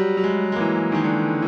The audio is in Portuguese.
Música